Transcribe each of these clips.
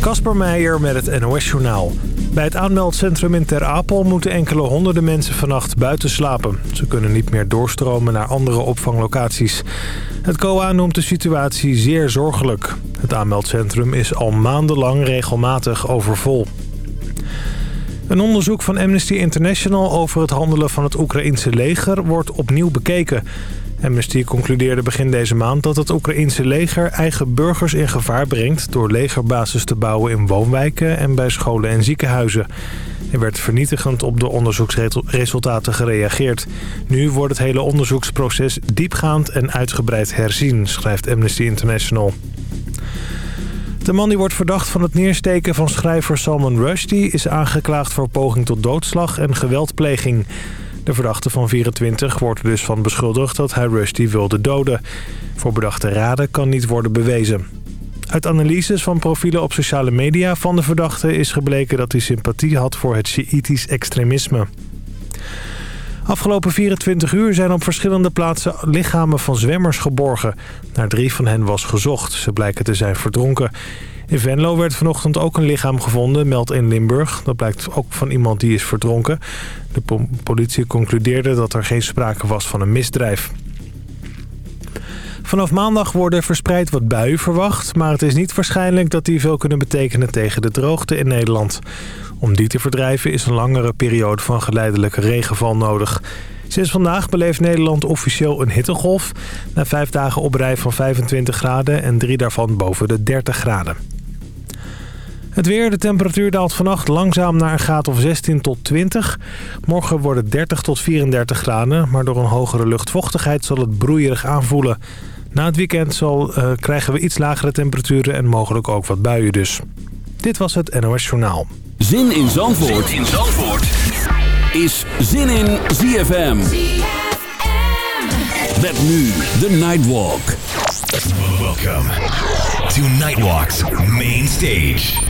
Kasper Meijer met het NOS-journaal. Bij het aanmeldcentrum in Ter Apel moeten enkele honderden mensen vannacht buiten slapen. Ze kunnen niet meer doorstromen naar andere opvanglocaties. Het COA noemt de situatie zeer zorgelijk. Het aanmeldcentrum is al maandenlang regelmatig overvol. Een onderzoek van Amnesty International over het handelen van het Oekraïnse leger wordt opnieuw bekeken. Amnesty concludeerde begin deze maand dat het Oekraïense leger eigen burgers in gevaar brengt... door legerbasis te bouwen in woonwijken en bij scholen en ziekenhuizen. Er werd vernietigend op de onderzoeksresultaten gereageerd. Nu wordt het hele onderzoeksproces diepgaand en uitgebreid herzien, schrijft Amnesty International. De man die wordt verdacht van het neersteken van schrijver Salman Rushdie... is aangeklaagd voor poging tot doodslag en geweldpleging... De verdachte van 24 wordt er dus van beschuldigd dat hij Rusty wilde doden. Voor bedachte raden kan niet worden bewezen. Uit analyses van profielen op sociale media van de verdachte is gebleken dat hij sympathie had voor het Sjiïtisch extremisme. Afgelopen 24 uur zijn op verschillende plaatsen lichamen van zwemmers geborgen. Naar drie van hen was gezocht. Ze blijken te zijn verdronken. In Venlo werd vanochtend ook een lichaam gevonden, meldt in Limburg. Dat blijkt ook van iemand die is verdronken. De politie concludeerde dat er geen sprake was van een misdrijf. Vanaf maandag worden verspreid wat buien verwacht... maar het is niet waarschijnlijk dat die veel kunnen betekenen tegen de droogte in Nederland. Om die te verdrijven is een langere periode van geleidelijke regenval nodig. Sinds vandaag beleeft Nederland officieel een hittegolf... na vijf dagen op rij van 25 graden en drie daarvan boven de 30 graden. Het weer, de temperatuur daalt vannacht langzaam naar een graad of 16 tot 20. Morgen wordt het 30 tot 34 graden, maar door een hogere luchtvochtigheid zal het broeierig aanvoelen. Na het weekend zal, uh, krijgen we iets lagere temperaturen en mogelijk ook wat buien dus. Dit was het NOS Journaal. Zin in Zandvoort, zin in Zandvoort. is Zin in ZFM. ZFM. Met nu de Nightwalk. Welkom to Nightwalk's main stage.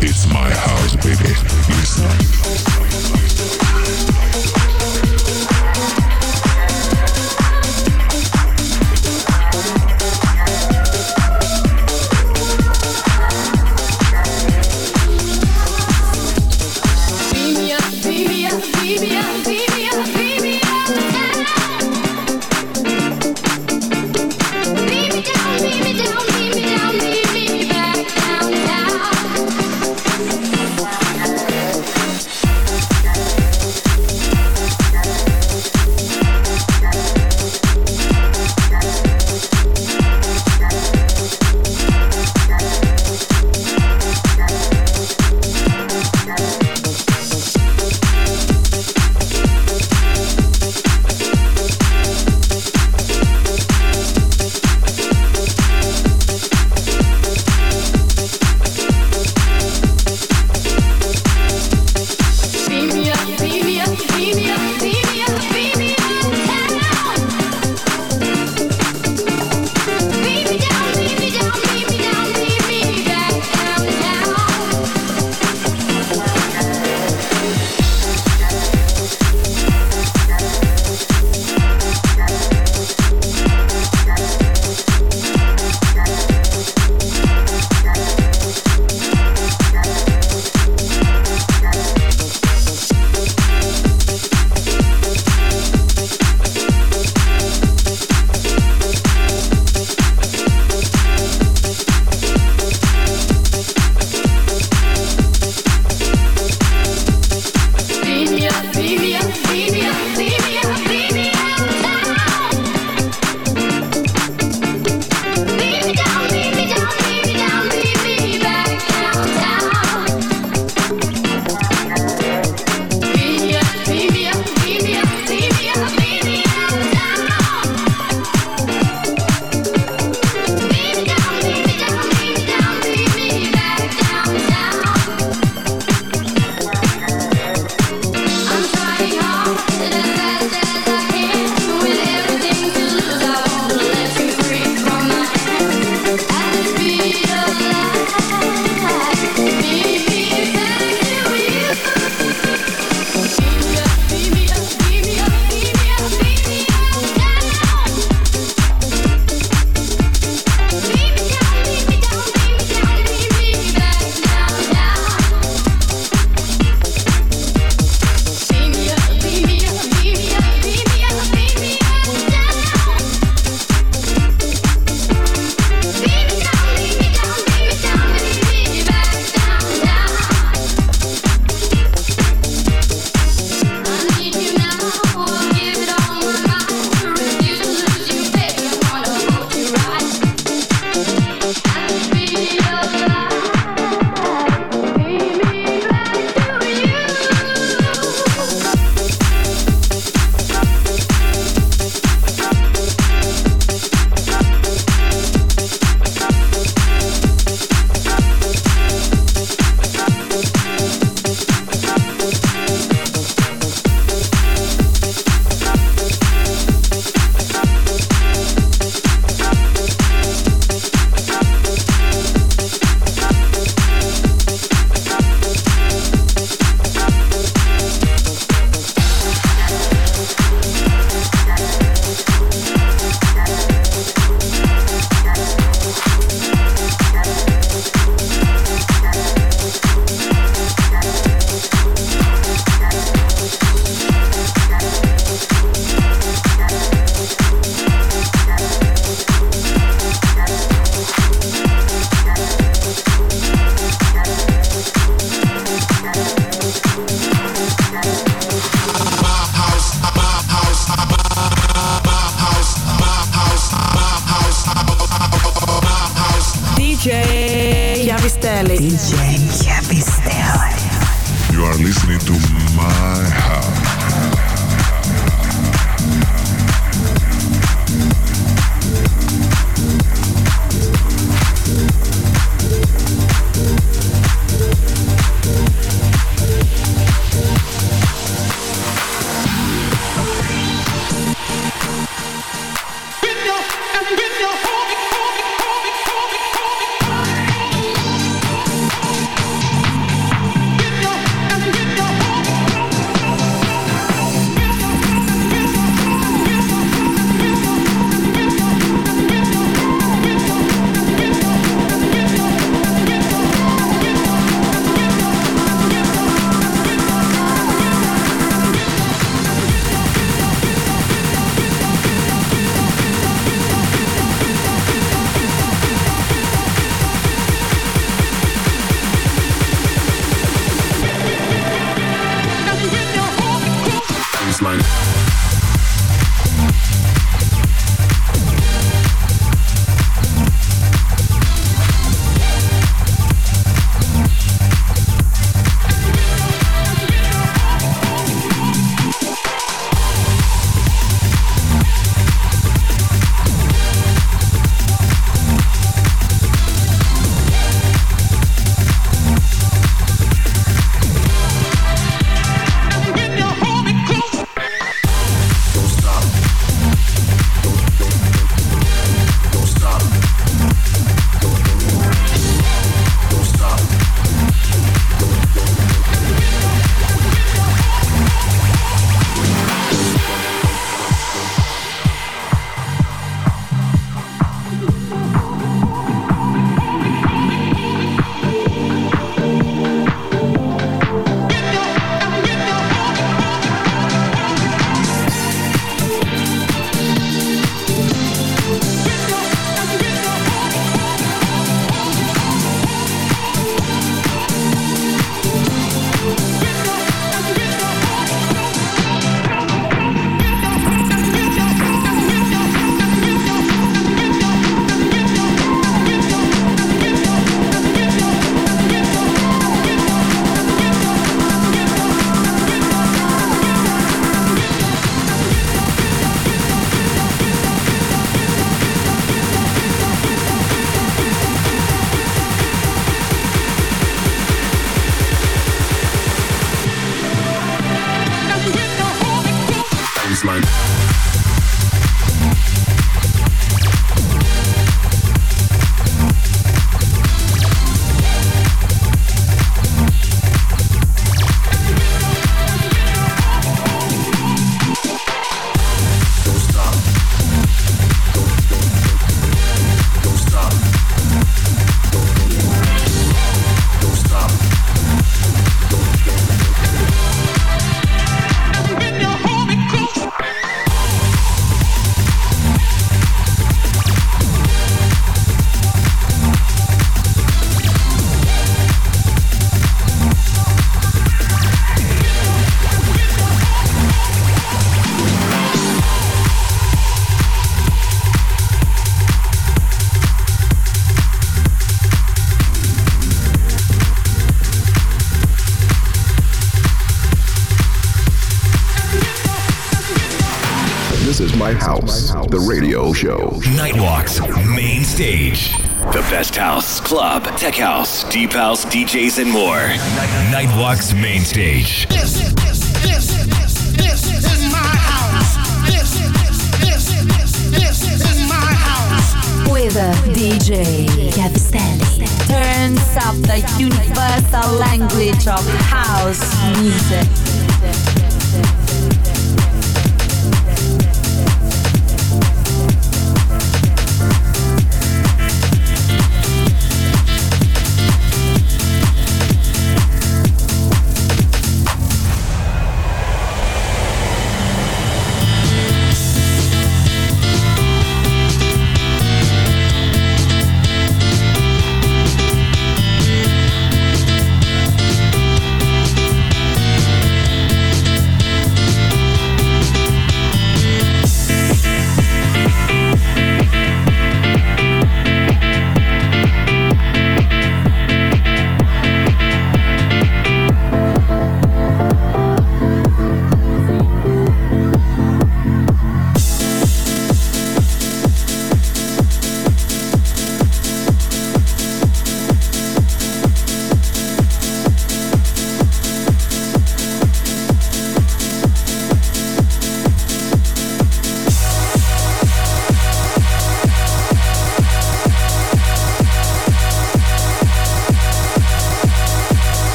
It's my house, baby. Stage. The best house, club, tech house, deep house, DJs, and more. Nightwalk's main stage. This, this, this, this is my house. This, this, this is my house. With a DJ Chiavistelli. Turns up the universal language of house music.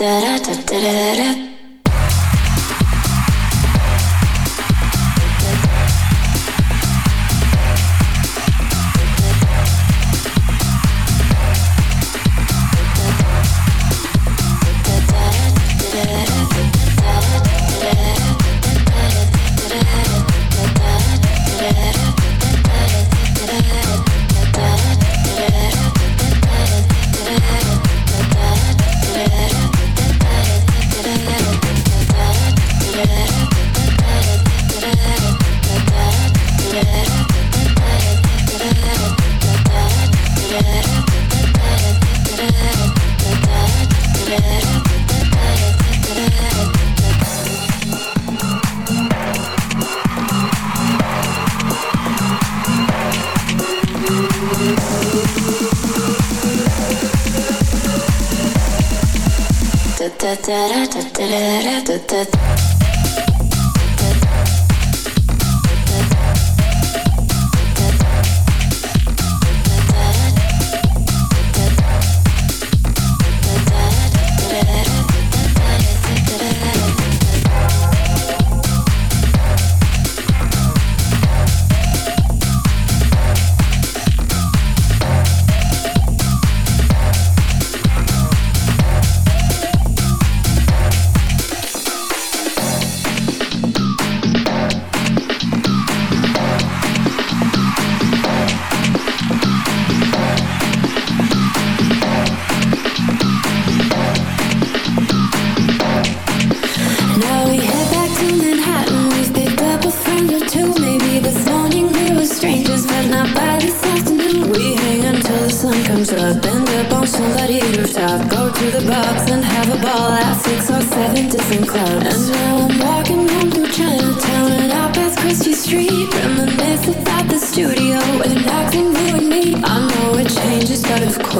da da da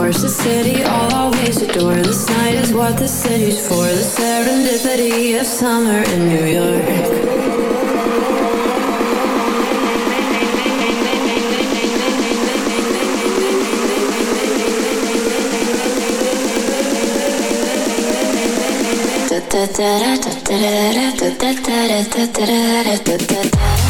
course, the city I'll always adore. This night is what the city's for. The serendipity of summer in New York. da da da da da da da da da da da da da